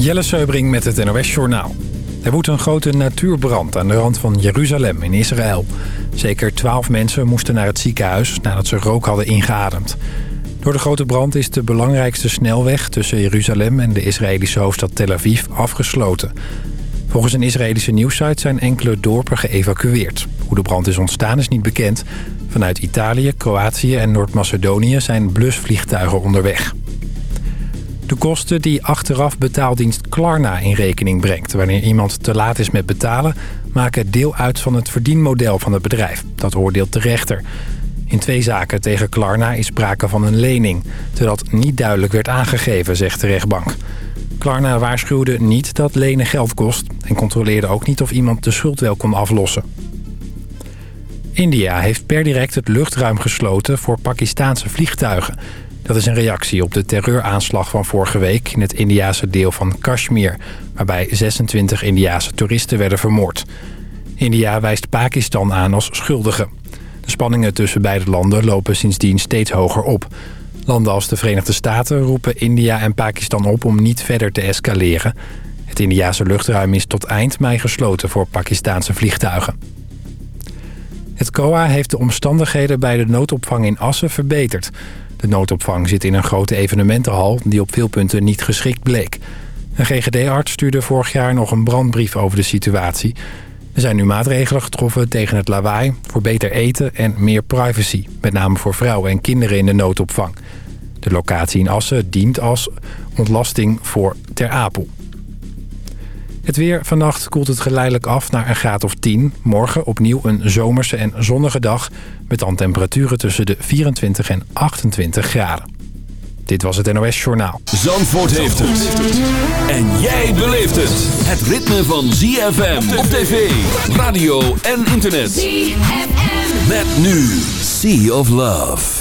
Jelle Seubring met het NOS Journaal. Er woedt een grote natuurbrand aan de rand van Jeruzalem in Israël. Zeker twaalf mensen moesten naar het ziekenhuis nadat ze rook hadden ingeademd. Door de grote brand is de belangrijkste snelweg tussen Jeruzalem en de Israëlische hoofdstad Tel Aviv afgesloten. Volgens een Israëlische nieuwssite zijn enkele dorpen geëvacueerd. Hoe de brand is ontstaan is niet bekend. Vanuit Italië, Kroatië en Noord-Macedonië zijn blusvliegtuigen onderweg. De kosten die achteraf betaaldienst Klarna in rekening brengt... wanneer iemand te laat is met betalen... maken deel uit van het verdienmodel van het bedrijf. Dat oordeelt de rechter. In twee zaken tegen Klarna is sprake van een lening... terwijl dat niet duidelijk werd aangegeven, zegt de rechtbank. Klarna waarschuwde niet dat lenen geld kost... en controleerde ook niet of iemand de schuld wel kon aflossen. India heeft per direct het luchtruim gesloten voor Pakistaanse vliegtuigen... Dat is een reactie op de terreuraanslag van vorige week in het Indiase deel van Kashmir... waarbij 26 Indiase toeristen werden vermoord. India wijst Pakistan aan als schuldige. De spanningen tussen beide landen lopen sindsdien steeds hoger op. Landen als de Verenigde Staten roepen India en Pakistan op om niet verder te escaleren. Het Indiase luchtruim is tot eind mei gesloten voor Pakistaanse vliegtuigen. Het COA heeft de omstandigheden bij de noodopvang in Assen verbeterd. De noodopvang zit in een grote evenementenhal die op veel punten niet geschikt bleek. Een GGD-arts stuurde vorig jaar nog een brandbrief over de situatie. Er zijn nu maatregelen getroffen tegen het lawaai, voor beter eten en meer privacy. Met name voor vrouwen en kinderen in de noodopvang. De locatie in Assen dient als ontlasting voor Ter Apel. Het weer. Vannacht koelt het geleidelijk af naar een graad of 10. Morgen opnieuw een zomerse en zonnige dag... met dan temperaturen tussen de 24 en 28 graden. Dit was het NOS Journaal. Zandvoort heeft het. En jij beleeft het. Het ritme van ZFM op tv, radio en internet. ZFM. Met nu Sea of Love.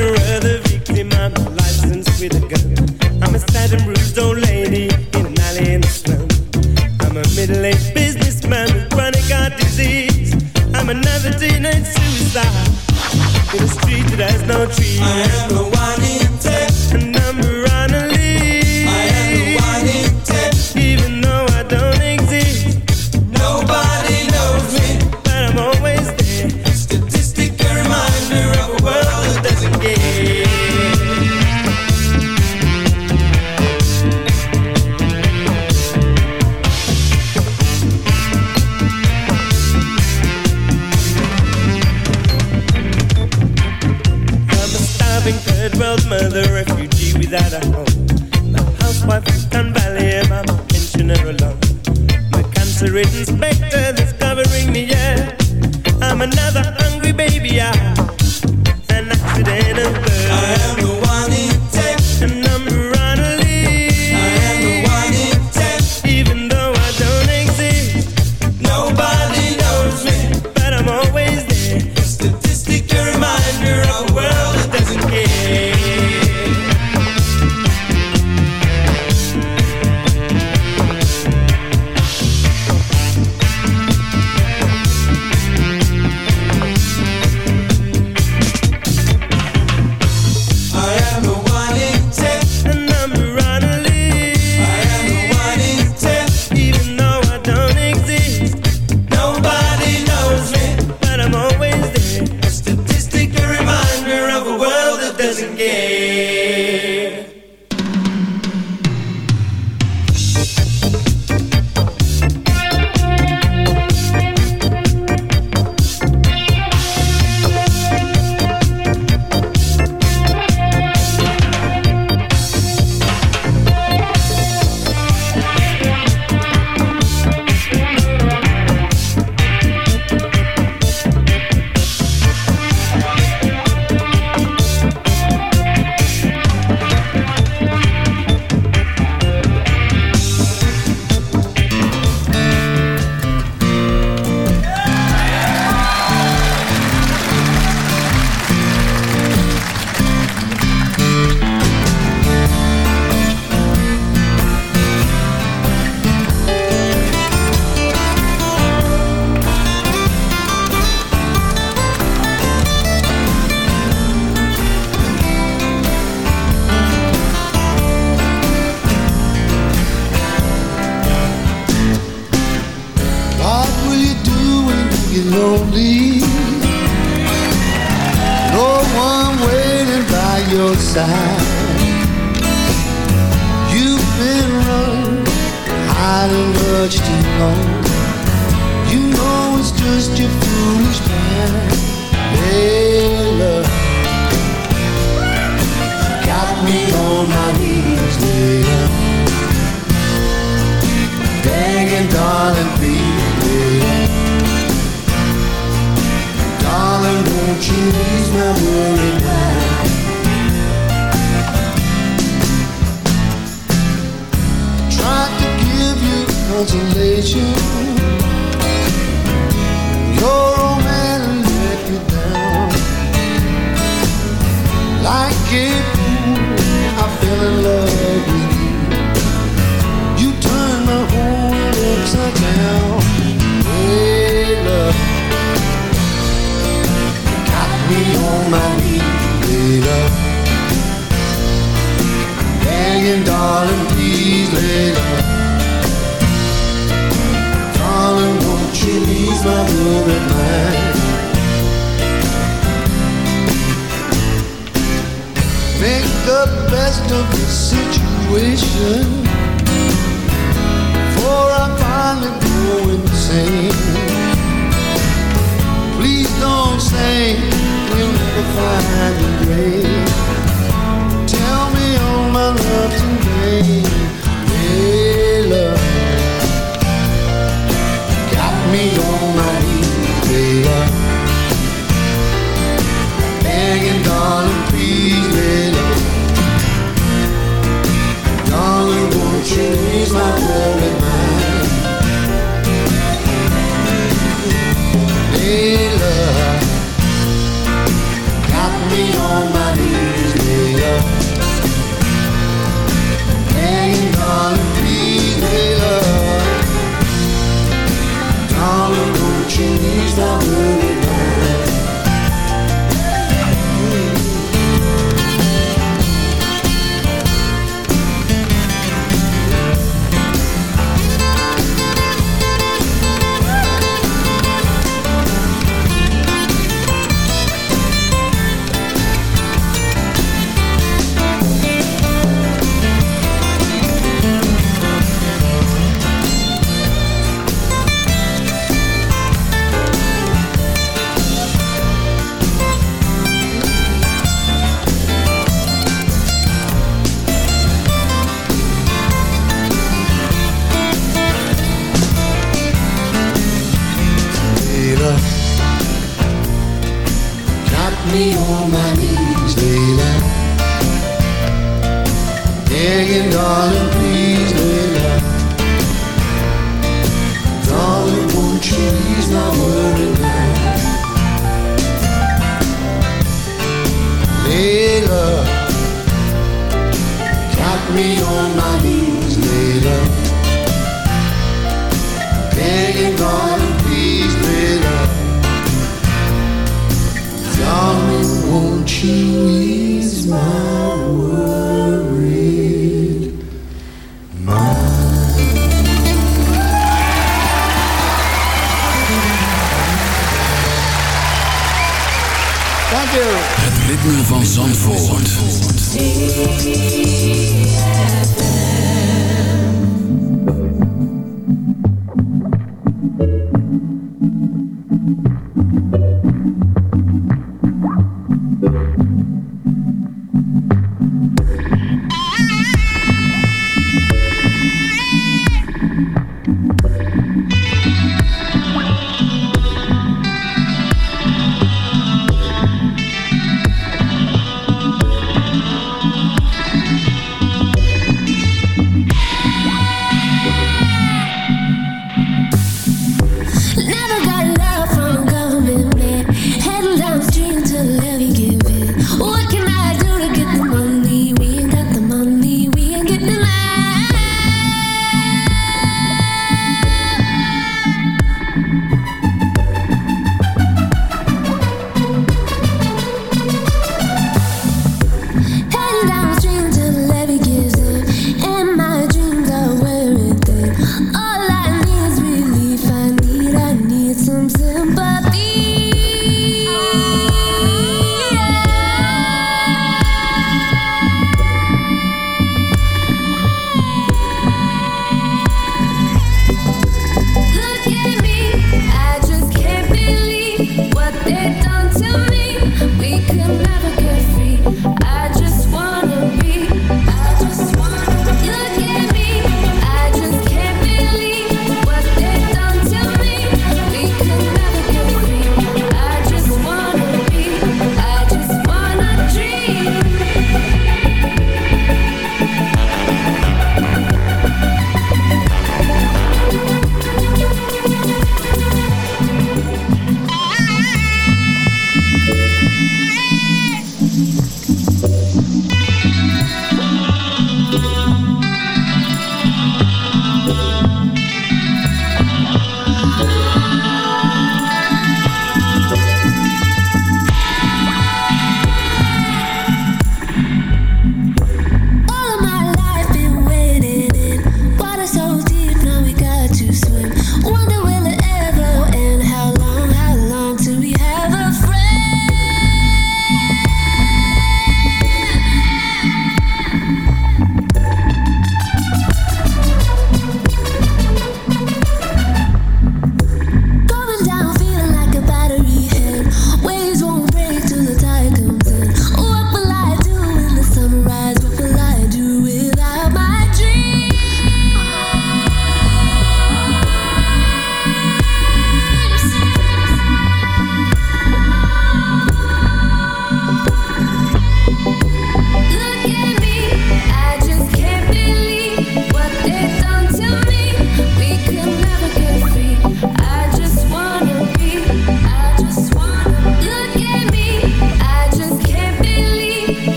mirror, the victim. I'm licensed with a gun. I'm a sad and bruised, don't let like it. I fell in love with you. You turned my whole world upside down. Hey love. Got me on my knees Hey love. Begging darling please lay love. Darling won't you ease my worried mind Make the best of the situation. For I finally go insane. Please don't say we'll never find the grave. Tell me all my love today. Hey, love. Got me on.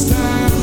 last time.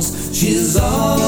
She's all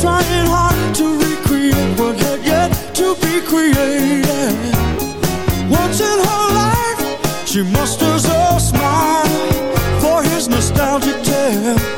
trying hard to recreate what had yet to be created. Once in her life, she musters a smile for his nostalgic tale.